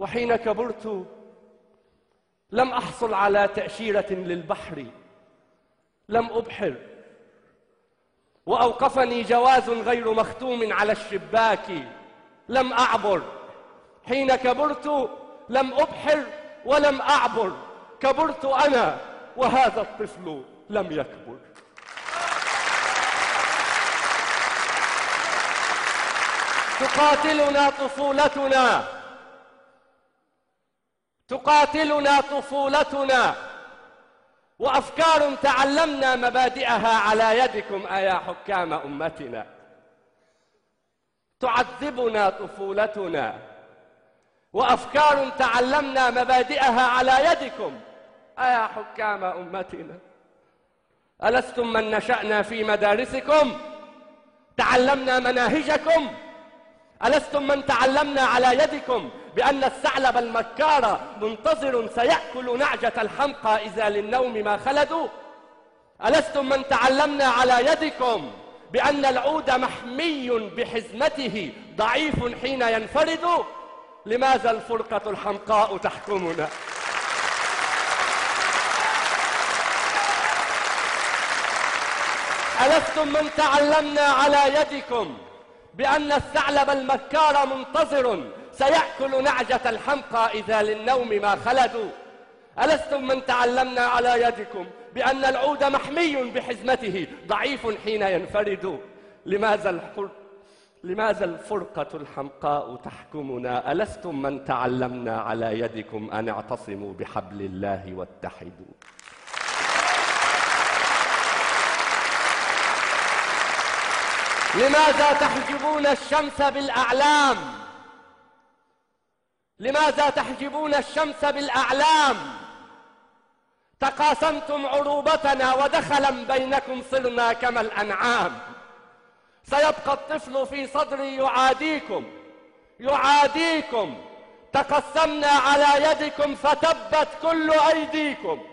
وحين كبرت لم أحصل على تأشيرة للبحر لم أبحر. وأوقفني جواز غير مختوم على الشباك لم أعبر. حين كبرت لم أبحر ولم أعبر. كبرت أنا وهذا الطفل لم يكبر. تقاتلنا طفولتنا. تقاتلنا طفولتنا. وأفكار تعلمنا مبادئها على يدكم أيا حكام أمتنا. تعذبنا طفولتنا. وأفكار تعلمنا مبادئها على يدكم أيا حكام أمتنا. ألستم من نشأنا في مدارسكم؟ تعلمنا مناهجكم؟ ألستم من تعلمنا على يدكم بأن الثعلب المكار منتظر سيأكل نعجة الحمقى إذا للنوم ما خلدوا؟ ألستم من تعلمنا على يدكم بأن العود محمي بحزمته ضعيف حين ينفرد؟ لماذا الفرقة الحمقاء تحكمنا؟ ألستم من تعلمنا على يدكم بأن الثعلب المكار منتظر سيأكل نعجة الحمقى إذا للنوم ما خلدوا. ألستم من تعلمنا على يدكم بأن العود محمي بحزمته ضعيف حين ينفرد. لماذا الحر لماذا الفرقة الحمقاء تحكمنا؟ ألستم من تعلمنا على يدكم أن اعتصموا بحبل الله واتحدوا. لماذا تحجبون الشمس بالأعلام؟ لماذا تحجبون الشمس بالأعلام؟ تقاسمتم عروبتنا ودخلا بينكم صرنا كما الأنعام. سيبقى الطفل في صدري يعاديكم يعاديكم. تقسمنا على يدكم فتبت كل أيديكم.